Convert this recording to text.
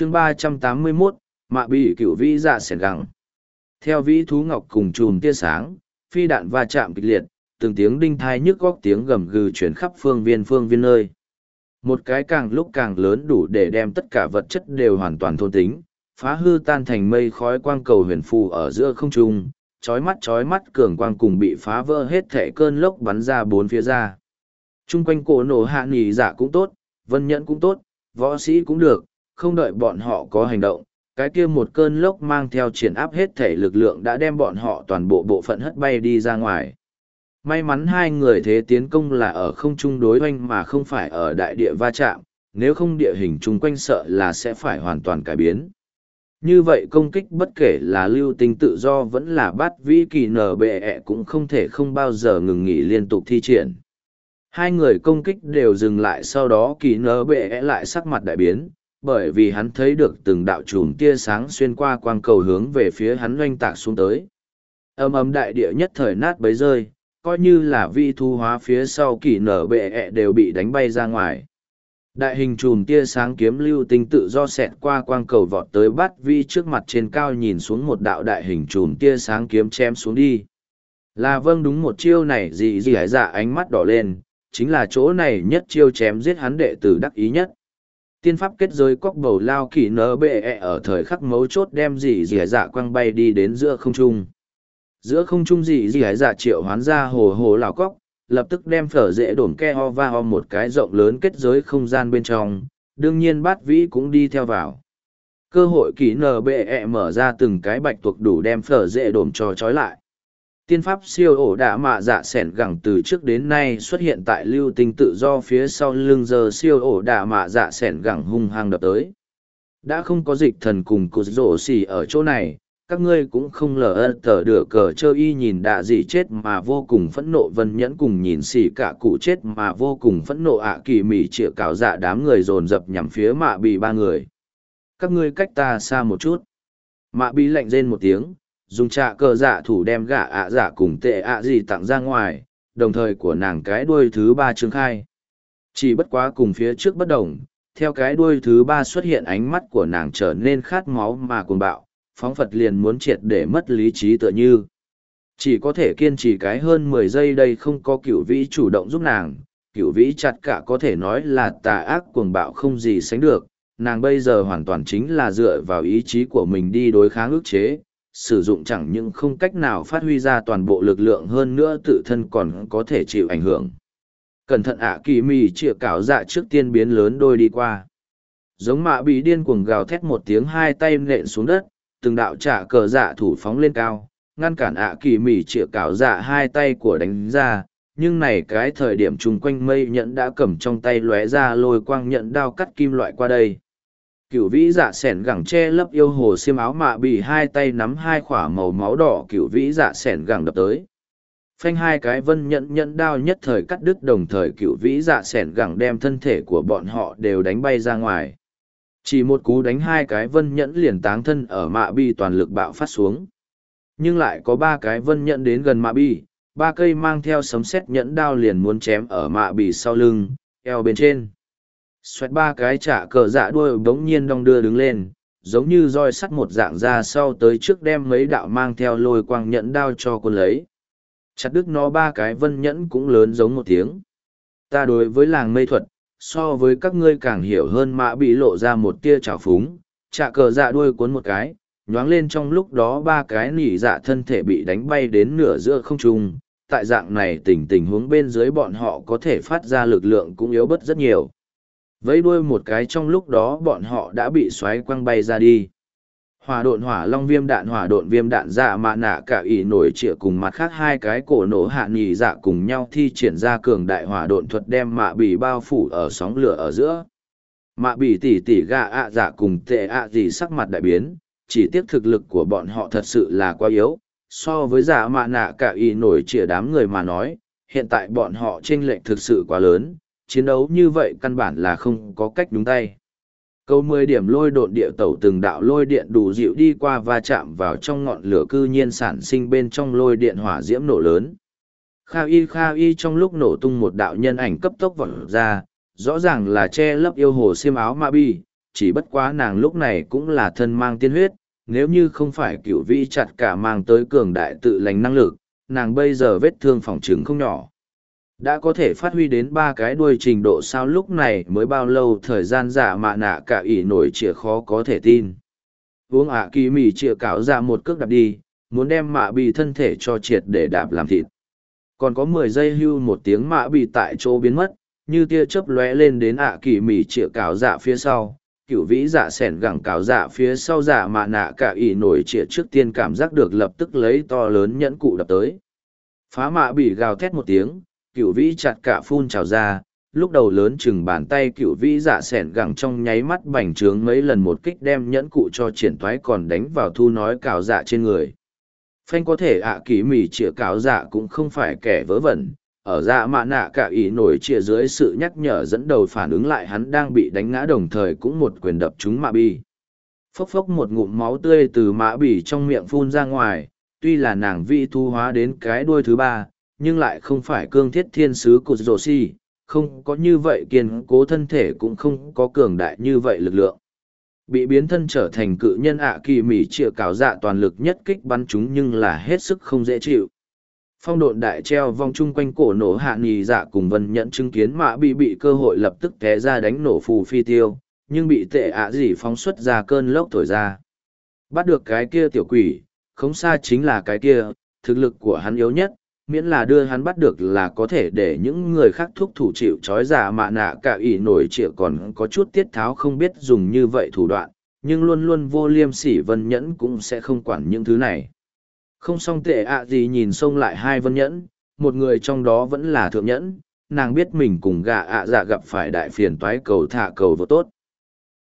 chương ba trăm tám mươi 381, mạ bị cựu vĩ dạ sẻn gẳng. Theo vĩ thú ngọc cùng chùm tia sáng, phi đạn va chạm kịch liệt, từng tiếng đinh thai nhức góc tiếng gầm gừ chuyển khắp phương viên phương viên nơi. Một cái càng lúc càng lớn đủ để đem tất cả vật chất đều hoàn toàn thôn tính, phá hư tan thành mây khói quang cầu huyền phù ở giữa không trung, chói mắt chói mắt cường quang cùng bị phá vỡ hết thể cơn lốc bắn ra bốn phía ra. Trung quanh cổ nổ hạ nghỉ giả dạ cũng tốt, vân nhẫn cũng tốt, võ sĩ cũng được, không đợi bọn họ có hành động, cái kia một cơn lốc mang theo triển áp hết thể lực lượng đã đem bọn họ toàn bộ bộ phận hất bay đi ra ngoài. May mắn hai người thế tiến công là ở không trung đối hoanh mà không phải ở đại địa va chạm, nếu không địa hình chung quanh sợ là sẽ phải hoàn toàn cải biến. Như vậy công kích bất kể là lưu tinh tự do vẫn là bắt vĩ kỳ nở bệ ẹ cũng không thể không bao giờ ngừng nghỉ liên tục thi triển. Hai người công kích đều dừng lại sau đó kỳ nở bệ ẹ lại sắc mặt đại biến, bởi vì hắn thấy được từng đạo chùm tia sáng xuyên qua quang cầu hướng về phía hắn oanh tạc xuống tới. Âm ấm đại địa nhất thời nát bấy rơi, coi như là vi thu hóa phía sau kỳ nở bệ ẹ đều bị đánh bay ra ngoài. Đại hình chùm tia sáng kiếm lưu tinh tự do xẹt qua quang cầu vọt tới bắt vi trước mặt trên cao nhìn xuống một đạo đại hình chùm tia sáng kiếm chém xuống đi. Là vâng đúng một chiêu này gì gì hãy dạ ánh mắt đỏ lên, chính là chỗ này nhất chiêu chém giết hắn đệ tử đắc ý nhất. Tiên pháp kết giới cóc bầu lao kỳ nở bệ -E ở thời khắc mấu chốt đem gì gì hải dạ quang bay đi đến giữa không trung. Giữa không trung gì gì hải dạ triệu hoán ra hồ hồ lào cóc, lập tức đem phở dễ đổn ke ho va ho một cái rộng lớn kết giới không gian bên trong, đương nhiên bát vĩ cũng đi theo vào. Cơ hội kỹ nở bệ -E mở ra từng cái bạch tuộc đủ đem phở dễ đổn cho trói lại. Tiên pháp siêu ổ đạ mạ dạ sẻn gẳng từ trước đến nay xuất hiện tại lưu tinh tự do phía sau lưng giờ siêu ổ đạ mạ dạ sẻn gẳng hung hăng đập tới. Đã không có dịch thần cùng cụt rổ xì ở chỗ này, các ngươi cũng không lờ ơ tờ được cờ chơ y nhìn đạ gì chết mà vô cùng phẫn nộ vân nhẫn cùng nhìn xỉ cả cụ chết mà vô cùng phẫn nộ ạ kỳ mỉ chĩa cào dạ đám người dồn dập nhằm phía mạ bị ba người các ngươi cách ta xa một chút mạ bị lạnh rên một tiếng dùng trạ cờ dạ thủ đem gạ ạ dạ cùng tệ ạ gì tặng ra ngoài đồng thời của nàng cái đuôi thứ ba trương khai chỉ bất quá cùng phía trước bất đồng theo cái đuôi thứ ba xuất hiện ánh mắt của nàng trở nên khát máu mà cuồng bạo phóng phật liền muốn triệt để mất lý trí tựa như. Chỉ có thể kiên trì cái hơn mười giây đây không có cửu vĩ chủ động giúp nàng, cửu vĩ chặt cả có thể nói là tà ác cuồng bạo không gì sánh được, nàng bây giờ hoàn toàn chính là dựa vào ý chí của mình đi đối kháng ức chế, sử dụng chẳng những không cách nào phát huy ra toàn bộ lực lượng hơn nữa tự thân còn có thể chịu ảnh hưởng. Cẩn thận ạ à, kỳ mì chịa cảo dạ trước tiên biến lớn đôi đi qua. Giống mạ bị điên cuồng gào thét một tiếng hai tay nện xuống đất, từng đạo trả cờ dạ thủ phóng lên cao, ngăn cản ạ à, kỳ mỉ chĩa cảo dạ hai tay của đánh ra, nhưng này cái thời điểm chung quanh mây nhẫn đã cầm trong tay lóe ra lôi quang nhận đao cắt kim loại qua đây cựu vĩ dạ sẻn gẳng che lấp yêu hồ xiêm áo mạ bị hai tay nắm hai khỏa màu máu đỏ cựu vĩ dạ sẻn gẳng đập tới. Phanh hai cái vân nhẫn nhẫn đao nhất thời cắt đứt, đồng thời cựu vĩ dạ sẻn gẳng đem thân thể của bọn họ đều đánh bay ra ngoài. Chỉ một cú đánh hai cái vân nhẫn liền táng thân ở mạ bi toàn lực bạo phát xuống. Nhưng lại có ba cái vân nhẫn đến gần mạ bi, ba cây mang theo sấm sét nhẫn đao liền muốn chém ở mạ bì sau lưng, eo bên trên xoẹt ba cái trả cờ dạ đuôi bỗng nhiên đong đưa đứng lên, giống như roi sắt một dạng ra sau tới trước đem mấy đạo mang theo lôi quang nhẫn đao cho quân lấy. Chặt đứt nó ba cái vân nhẫn cũng lớn giống một tiếng. Ta đối với làng mây thuật, so với các ngươi càng hiểu hơn mã bị lộ ra một tia trào phúng chạ cờ dạ đuôi cuốn một cái, nhoáng lên trong lúc đó ba cái nỉ dạ thân thể bị đánh bay đến nửa giữa không trung. Tại dạng này tình tình huống bên dưới bọn họ có thể phát ra lực lượng cũng yếu bớt rất nhiều vẫy đuôi một cái trong lúc đó bọn họ đã bị xoáy quăng bay ra đi. Hỏa độn hỏa long viêm đạn hỏa độn viêm đạn dạ mạ nạ cả ỷ nổi trịa cùng mặt khác hai cái cổ nổ hạ nhì dạ cùng nhau thi triển ra cường đại hỏa độn thuật đem mạ bỉ bao phủ ở sóng lửa ở giữa. Mạ bỉ tỉ tỉ gạ ạ dạ cùng tệ ạ gì sắc mặt đại biến, chỉ tiếc thực lực của bọn họ thật sự là quá yếu. So với dạ mạ nạ cả ỷ nổi trịa đám người mà nói, hiện tại bọn họ chênh lệch thực sự quá lớn chiến đấu như vậy căn bản là không có cách đúng tay Câu mười điểm lôi độn địa tẩu từng đạo lôi điện đủ dịu đi qua va chạm vào trong ngọn lửa cư nhiên sản sinh bên trong lôi điện hỏa diễm nổ lớn. Kha y kha y trong lúc nổ tung một đạo nhân ảnh cấp tốc vọt ra, rõ ràng là che lấp yêu hồ xiêm áo ma bi, chỉ bất quá nàng lúc này cũng là thân mang tiên huyết, nếu như không phải cửu vĩ chặt cả mang tới cường đại tự lành năng lực, nàng bây giờ vết thương phòng trứng không nhỏ. Đã có thể phát huy đến ba cái đuôi trình độ sao lúc này mới bao lâu thời gian giả mạ nạ cả ỉ nổi chìa khó có thể tin. Uống ạ kỳ mì chìa cảo ra một cước đạp đi, muốn đem mạ bị thân thể cho triệt để đạp làm thịt. Còn có mười giây hưu một tiếng mạ bị tại chỗ biến mất, như tia chớp lóe lên đến ạ kỳ mì chìa cảo dạ phía sau cựu vĩ dạ s ẻ n gẳng cào dạ phía sau dạ mạ nạ cả ỉ nổi trịa trước tiên cảm giác được lập tức lấy to lớn nhẫn cụ đập tới phá mạ bị gào thét một tiếng cựu vĩ chặt cả phun trào ra, lúc đầu lớn chừng bàn tay cựu vĩ dạ s ẻ n gẳng trong nháy mắt bành trướng mấy lần một kích đem nhẫn cụ cho triển thoái còn đánh vào thu nói cào dạ trên người. Phanh có thể ạ à kỳ mỉ chĩa cào dạ cũng không phải kẻ vớ vẩn, ở dạ mạ nạ cả ý nổi chĩa dưới sự nhắc nhở dẫn đầu phản ứng lại hắn đang bị đánh ngã đồng thời cũng một quyền đập trúng mạ bi. Phốc phốc một ngụm máu tươi từ mã bỉ trong miệng phun ra ngoài, tuy là nàng vi thu hóa đến cái đuôi thứ ba nhưng lại không phải cương thiết thiên sứ của rổ si không có như vậy kiên cố thân thể cũng không có cường đại như vậy lực lượng. Bị biến thân trở thành cự nhân ạ kỳ mỉ chĩa cào dạ toàn lực nhất kích bắn chúng nhưng là hết sức không dễ chịu. Phong độn đại treo vòng chung quanh cổ nổ hạ nghỉ dạ cùng vân nhận chứng kiến mạ bị bị cơ hội lập tức té ra đánh nổ phù phi tiêu, nhưng bị tệ ạ gì phóng xuất ra cơn lốc thổi ra. Bắt được cái kia tiểu quỷ, không xa chính là cái kia, thực lực của hắn yếu nhất miễn là đưa hắn bắt được là có thể để những người khác thúc thủ chịu trói giả mạ nạ cả ỷ nổi trịa còn có chút tiết tháo không biết dùng như vậy thủ đoạn nhưng luôn luôn vô liêm sỉ vân nhẫn cũng sẽ không quản những thứ này không xong tệ ạ gì nhìn xông lại hai vân nhẫn, một người trong đó vẫn là thượng nhẫn, nàng biết mình cùng gà ạ dạ gặp phải đại phiền toái cầu thả cầu vô tốt.